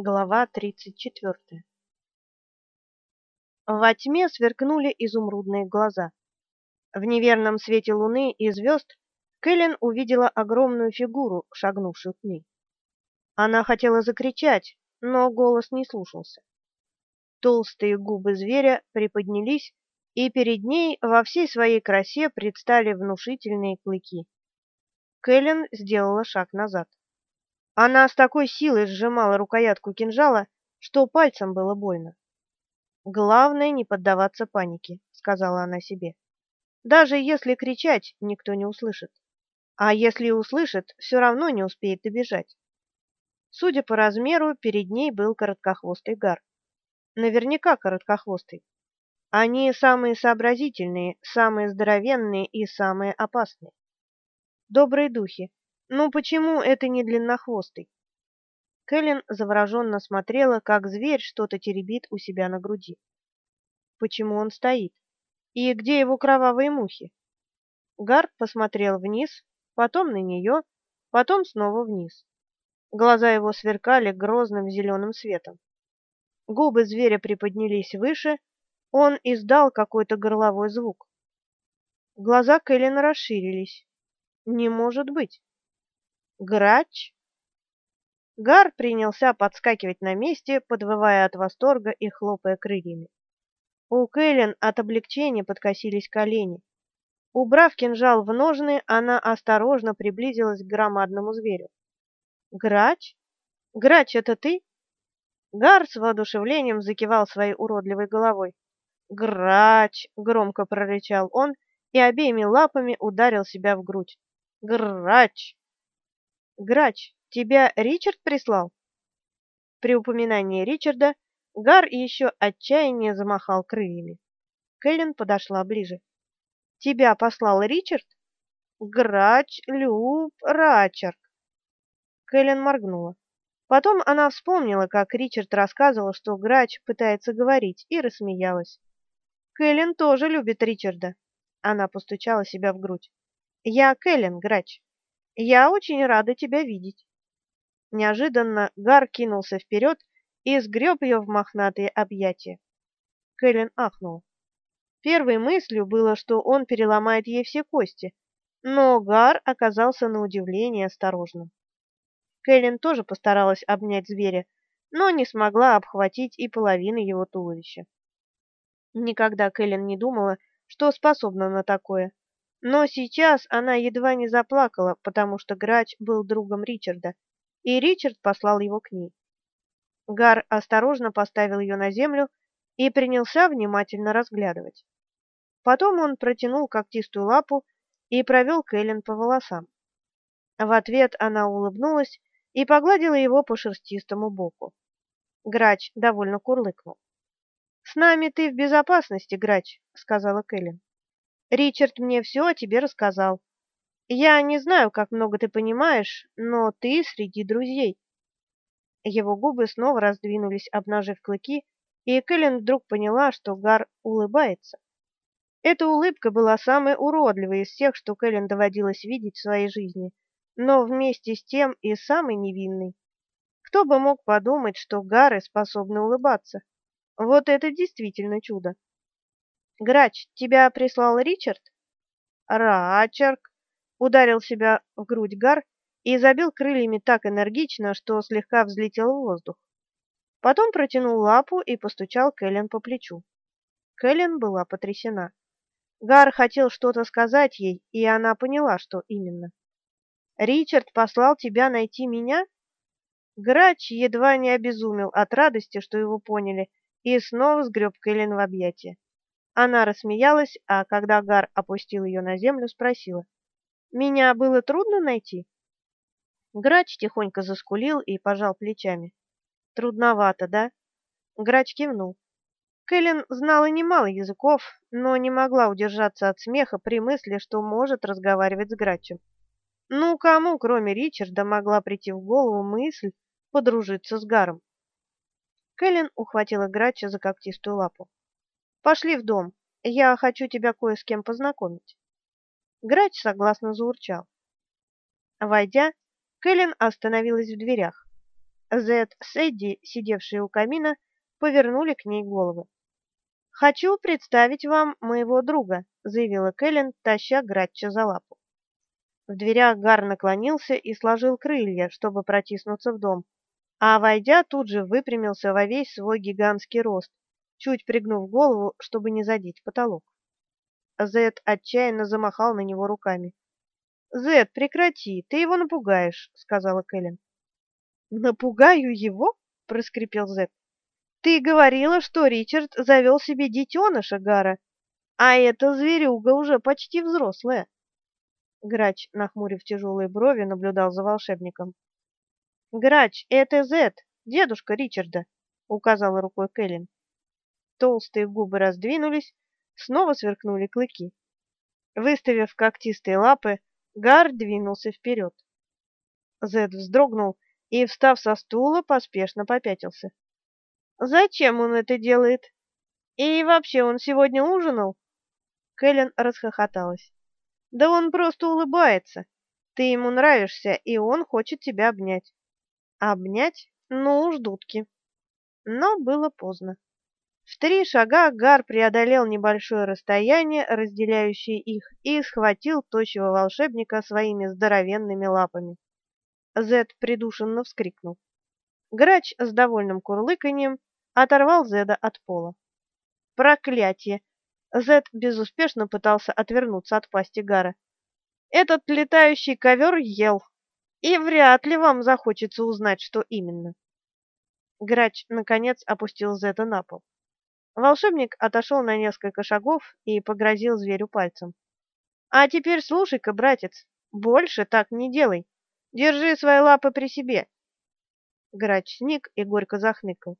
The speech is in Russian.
Глава 34. Во тьме сверкнули изумрудные глаза. В неверном свете луны и звезд Кэлен увидела огромную фигуру, шагнувшую к ней. Она хотела закричать, но голос не слушался. Толстые губы зверя приподнялись, и перед ней во всей своей красе предстали внушительные клыки. Кэлен сделала шаг назад. Она с такой силой сжимала рукоятку кинжала, что пальцем было больно. Главное не поддаваться панике, сказала она себе. Даже если кричать, никто не услышит. А если услышит, все равно не успеет добежать. Судя по размеру, перед ней был короткохвостый гар. Наверняка короткохвостый. Они самые сообразительные, самые здоровенные и самые опасные. Добрые духи, ну почему это не длиннохвостый? Кэлен завороженно смотрела, как зверь что-то теребит у себя на груди. Почему он стоит? И где его кровавые мухи? Гард посмотрел вниз, потом на нее, потом снова вниз. Глаза его сверкали грозным зеленым светом. Губы зверя приподнялись выше, он издал какой-то горловой звук. Глаза Кэлен расширились. Не может быть. Грач? Гар принялся подскакивать на месте, подвывая от восторга и хлопая крыльями. У Кэлен от облегчения подкосились колени. Убрав кинжал в ножны, она осторожно приблизилась к громадному зверю. «Грач? Грач, это ты?» Гар с воодушевлением закивал своей уродливой головой. «Грач!» — громко прорычал он и обеими лапами ударил себя в грудь. «Грач!» Грач, тебя Ричард прислал? При упоминании Ричарда Гар еще отчаяннее замахал крыльями. Кэлен подошла ближе. Тебя послал Ричард? Грач, Люб, Рачарк. Кэлен моргнула. Потом она вспомнила, как Ричард рассказывал, что Грач пытается говорить, и рассмеялась. Кэлен тоже любит Ричарда. Она постучала себя в грудь. Я Кэлен, Грач. Я очень рада тебя видеть. Неожиданно Гар кинулся вперед и сгреб ее в мохнатые объятия. Кэлен ахнул. Первой мыслью было, что он переломает ей все кости, но Гар оказался на удивление осторожным. Кэлен тоже постаралась обнять зверя, но не смогла обхватить и половины его туловища. Никогда Кэлен не думала, что способна на такое. Но сейчас она едва не заплакала, потому что Грач был другом Ричарда, и Ричард послал его к ней. Гар осторожно поставил ее на землю и принялся внимательно разглядывать. Потом он протянул когтистую лапу и провел Кэлен по волосам. В ответ она улыбнулась и погладила его по шерстистому боку. Грач довольно курлыкнул. «С нами ты в безопасности, Грач», — сказала Кэлен. Ричард мне все о тебе рассказал. Я не знаю, как много ты понимаешь, но ты среди друзей. Его губы снова раздвинулись, обнажив клыки, и Кэлен вдруг поняла, что Гар улыбается. Эта улыбка была самой уродливой из всех, что Кэлен доводилось видеть в своей жизни, но вместе с тем и самой невинной. Кто бы мог подумать, что Гары способны улыбаться? Вот это действительно чудо. Грач, тебя прислал Ричард? Рачарк ударил себя в грудь Гар и забил крыльями так энергично, что слегка взлетел в воздух. Потом протянул лапу и постучал Кэлен по плечу. Кэлен была потрясена. Гар хотел что-то сказать ей, и она поняла, что именно. Ричард послал тебя найти меня? Грач едва не обезумел от радости, что его поняли, и снова сгреб Кэлен в объятия. Она рассмеялась, а когда Гар опустил ее на землю, спросила: "Меня было трудно найти?" Грач тихонько заскулил и пожал плечами. "Трудновато, да?" Грач кивнул. Кэлен знала немало языков, но не могла удержаться от смеха при мысли, что может разговаривать с Грачем. Ну, кому, кроме Ричарда, могла прийти в голову мысль подружиться с Гаром? Кэлен ухватила Грача за когтистую лапу. Пошли в дом. Я хочу тебя кое с кем познакомить. Грач согласно заурчал. Войдя, Кэлен остановилась в дверях. Зед с Эдди, сидевшие у камина, повернули к ней головы. «Хочу представить вам моего друга», — заявила Кэлен, таща Гратча за лапу. В дверях Гар наклонился и сложил крылья, чтобы протиснуться в дом, а, войдя, тут же выпрямился во весь свой гигантский рост, чуть пригнув голову, чтобы не задеть потолок. Зед отчаянно замахал на него руками. «Зед, прекрати, ты его напугаешь», — сказала Кэлен. «Напугаю его?» — проскрипел Зед. «Ты говорила, что Ричард завел себе детеныша, Гара, а эта зверюга уже почти взрослая». Грач, нахмурив тяжелые брови, наблюдал за волшебником. «Грач, это Зед, дедушка Ричарда», — указала рукой Кэлен. Толстые губы раздвинулись, снова сверкнули клыки. Выставив когтистые лапы, Гар двинулся вперед. Зед вздрогнул и, встав со стула, поспешно попятился. «Зачем он это делает? И вообще он сегодня ужинал?» Кэлен расхохоталась. «Да он просто улыбается. Ты ему нравишься, и он хочет тебя обнять». «Обнять? Ну уж дудки». Но было поздно. В три шага Гар преодолел небольшое расстояние, разделяющее их, и схватил тощего волшебника своими здоровенными лапами. Зед придушенно вскрикнул. Грач с довольным курлыканьем оторвал Зеда от пола. Проклятие! Зед безуспешно пытался отвернуться от пасти Гара. Этот летающий ковер ел, и вряд ли вам захочется узнать, что именно. Грач, наконец, опустил Зеда на пол. Волшебник отошел на несколько шагов и погрозил зверю пальцем. «А теперь слушай-ка, братец, больше так не делай. Держи свои лапы при себе. Грач сник и горько захныкал.